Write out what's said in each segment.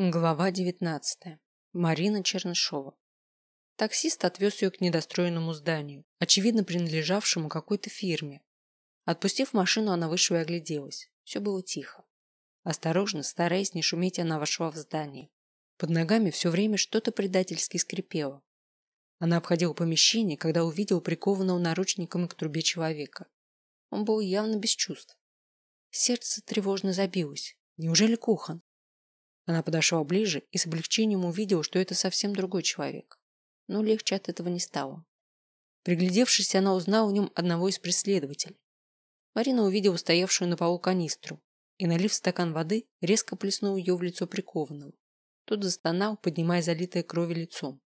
Глава 19. Марина Чернышова. Таксист отвез ее к недостроенному зданию, очевидно принадлежавшему какой-то фирме. Отпустив машину, она вышла и огляделась. Все было тихо. Осторожно, стараясь не шуметь, она вошла в здание. Под ногами все время что-то предательски скрипело. Она обходила помещение, когда увидела прикованного наручниками к трубе человека. Он был явно без чувств. Сердце тревожно забилось. Неужели Кухан? Она подошла ближе и с облегчением увидела, что это совсем другой человек. Но легче от этого не стало. Приглядевшись, она узнала в нем одного из преследователей. Марина увидела стоявшую на полу канистру и, налив стакан воды, резко плеснула ее в лицо прикованного. Тот застонал, поднимая залитое кровью лицом.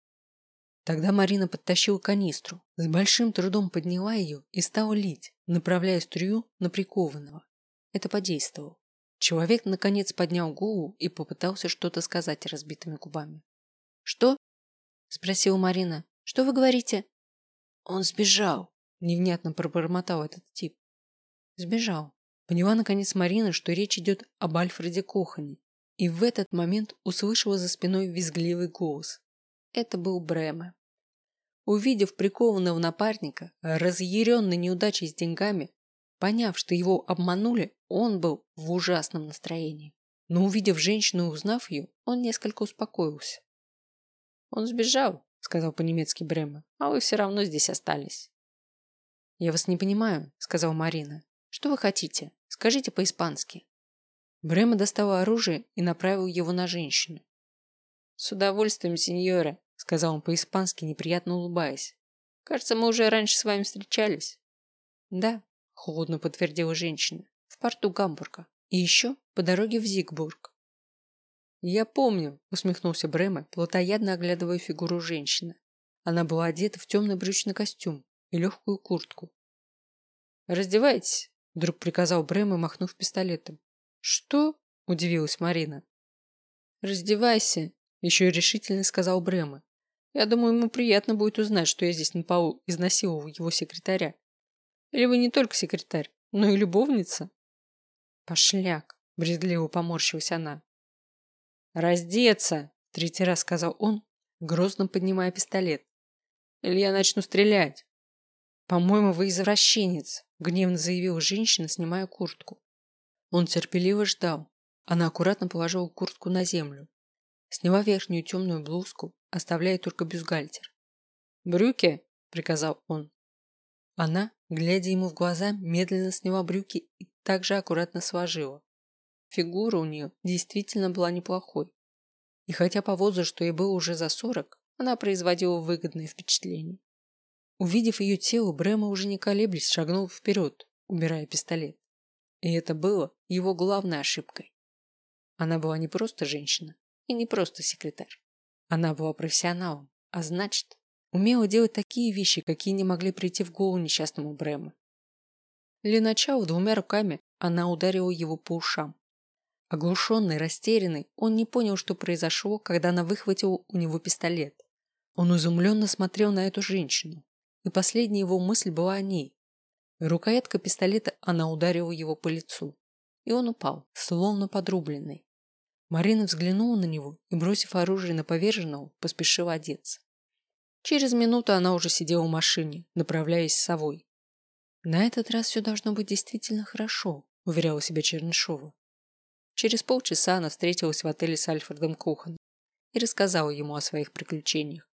Тогда Марина подтащила канистру, с большим трудом подняла ее и стала лить, направляя струю на прикованного. Это подействовало. Человек, наконец, поднял голову и попытался что-то сказать разбитыми губами. «Что?» – спросила Марина. «Что вы говорите?» «Он сбежал», – невнятно пробормотал этот тип. «Сбежал». Поняла, наконец, Марина, что речь идет об Альфреде Кохане. И в этот момент услышала за спиной визгливый голос. Это был Бреме. Увидев прикованного напарника, разъяренный неудачей с деньгами, Поняв, что его обманули, он был в ужасном настроении. Но увидев женщину и узнав ее, он несколько успокоился. «Он сбежал», — сказал по-немецки Брема, — «а вы все равно здесь остались». «Я вас не понимаю», — сказал Марина. «Что вы хотите? Скажите по-испански». Брема достал оружие и направил его на женщину. «С удовольствием, сеньора», — сказал он по-испански, неприятно улыбаясь. «Кажется, мы уже раньше с вами встречались». «Да», холодно подтвердила женщина. В порту Гамбурга. И еще по дороге в Зигбург. Я помню, усмехнулся Бреме, плотоядно оглядывая фигуру женщины. Она была одета в темный брючный костюм и легкую куртку. Раздевайтесь, вдруг приказал Бреме, махнув пистолетом. Что? удивилась Марина. Раздевайся, еще решительно сказал Бреме. Я думаю, ему приятно будет узнать, что я здесь на полу изнасиловал его секретаря. Или вы не только секретарь, но и любовница? Пошляк, брезгливо поморщилась она. Раздеться, третий раз сказал он, грозно поднимая пистолет. Или я начну стрелять. По-моему, вы извращенец, гневно заявила женщина, снимая куртку. Он терпеливо ждал. Она аккуратно положила куртку на землю. Сняла верхнюю темную блузку, оставляя только бюстгальтер. «Брюки!» – приказал он. Она, глядя ему в глаза, медленно сняла брюки и также аккуратно сложила. Фигура у нее действительно была неплохой. И хотя по возрасту ей было уже за сорок, она производила выгодное впечатление. Увидев ее тело, Брема уже не колеблясь шагнул вперед, убирая пистолет. И это было его главной ошибкой. Она была не просто женщина и не просто секретарь. Она была профессионалом, а значит, Умела делать такие вещи, какие не могли прийти в голову несчастному Брэму. Для начала двумя руками она ударила его по ушам. Оглушенный, растерянный, он не понял, что произошло, когда она выхватила у него пистолет. Он изумленно смотрел на эту женщину, и последняя его мысль была о ней. Рукоятка пистолета она ударила его по лицу, и он упал, словно подрубленный. Марина взглянула на него и, бросив оружие на поверженного, поспешила одеться. Через минуту она уже сидела в машине, направляясь с совой. На этот раз все должно быть действительно хорошо, уверяла себя Чернышова. Через полчаса она встретилась в отеле с Альфредом Куханом и рассказала ему о своих приключениях.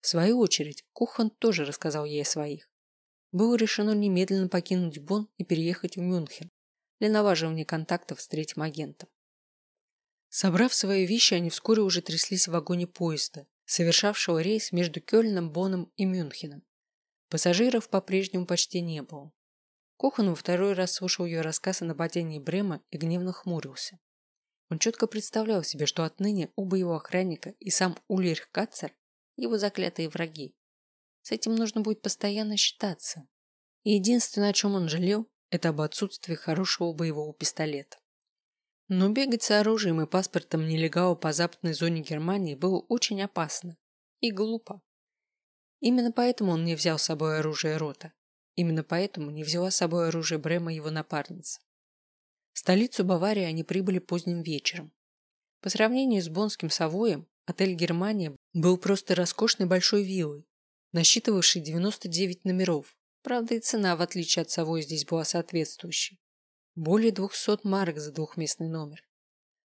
В свою очередь, Кухан тоже рассказал ей о своих. Было решено немедленно покинуть Бонн и переехать в Мюнхен для налаживания контактов с третьим агентом. Собрав свои вещи, они вскоре уже тряслись в вагоне поезда, совершавшего рейс между Кёльном, Боном и Мюнхеном. Пассажиров по-прежнему почти не было. Кохан во второй раз слушал ее рассказ о нападении Брема и гневно хмурился. Он четко представлял себе, что отныне оба его охранника и сам Ульрих Кацер – его заклятые враги. С этим нужно будет постоянно считаться. И единственное, о чем он жалел, это об отсутствии хорошего боевого пистолета. Но бегать с оружием и паспортом нелегала по западной зоне Германии было очень опасно и глупо. Именно поэтому он не взял с собой оружие рота. Именно поэтому не взяла с собой оружие Брема его напарница. В столицу Баварии они прибыли поздним вечером. По сравнению с бонским Савоем, отель «Германия» был просто роскошной большой виллой, насчитывавшей 99 номеров. Правда, и цена, в отличие от Савоя, здесь была соответствующей. Более 200 марок за двухместный номер.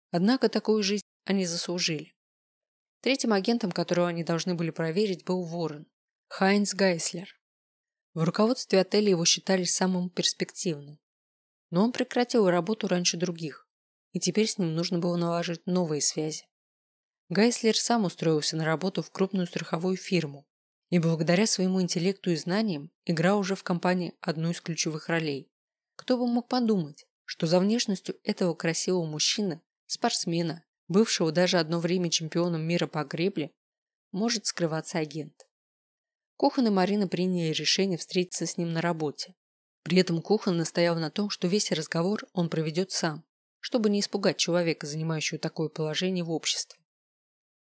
Однако такую жизнь они заслужили. Третьим агентом, которого они должны были проверить, был Ворон, Хайнц Гайслер. В руководстве отеля его считали самым перспективным. Но он прекратил работу раньше других, и теперь с ним нужно было наложить новые связи. Гайслер сам устроился на работу в крупную страховую фирму и благодаря своему интеллекту и знаниям играл уже в компании одну из ключевых ролей. Кто бы мог подумать, что за внешностью этого красивого мужчины, спортсмена, бывшего даже одно время чемпионом мира по гребле, может скрываться агент. Кохан и Марина приняли решение встретиться с ним на работе. При этом Кохан настоял на том, что весь разговор он проведет сам, чтобы не испугать человека, занимающего такое положение в обществе.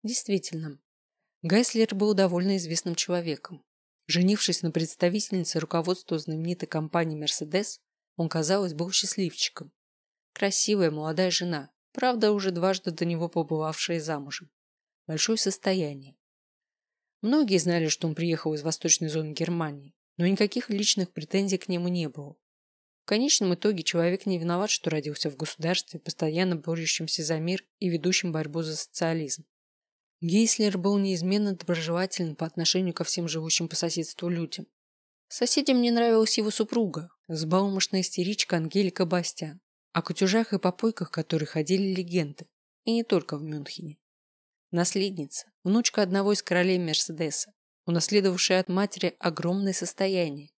Действительно, Гайслер был довольно известным человеком. Женившись на представительнице руководства знаменитой компании «Мерседес», он, казалось, был счастливчиком. Красивая молодая жена, правда, уже дважды до него побывавшая замужем. Большое состояние. Многие знали, что он приехал из восточной зоны Германии, но никаких личных претензий к нему не было. В конечном итоге человек не виноват, что родился в государстве, постоянно борющемся за мир и ведущем борьбу за социализм. Гейслер был неизменно доброжелателен по отношению ко всем живущим по соседству людям. Соседям не нравилась его супруга, сбалмошная истеричка Ангелика Бастиан, о кутюжах и попойках которой ходили легенды, и не только в Мюнхене. Наследница, внучка одного из королей Мерседеса, унаследовавшая от матери огромное состояние.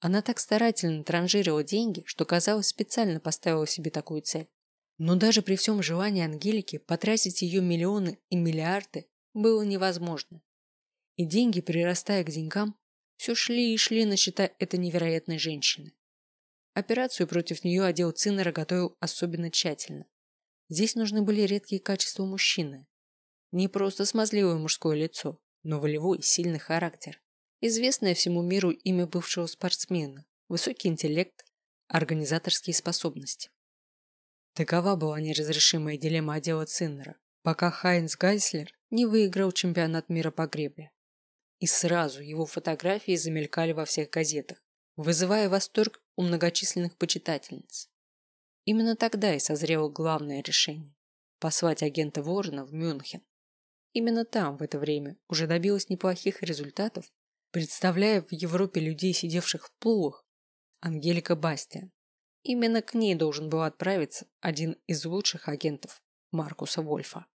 Она так старательно транжирила деньги, что, казалось, специально поставила себе такую цель. Но даже при всем желании Ангелики потратить ее миллионы и миллиарды было невозможно. И деньги, прирастая к деньгам, все шли и шли на счета этой невероятной женщины. Операцию против нее отдел Циннера готовил особенно тщательно. Здесь нужны были редкие качества мужчины, не просто смазливое мужское лицо, но волевой, сильный характер. Известное всему миру имя бывшего спортсмена, высокий интеллект, организаторские способности. Такова была неразрешимая дилемма отдела Циннера, пока Хайнс Гайслер не выиграл чемпионат мира по гребле. И сразу его фотографии замелькали во всех газетах, вызывая восторг у многочисленных почитательниц. Именно тогда и созрело главное решение – послать агента Ворона в Мюнхен. Именно там в это время уже добилась неплохих результатов, представляя в Европе людей, сидевших в плугах, Ангелика Бастиан. Именно к ней должен был отправиться один из лучших агентов Маркуса Вольфа.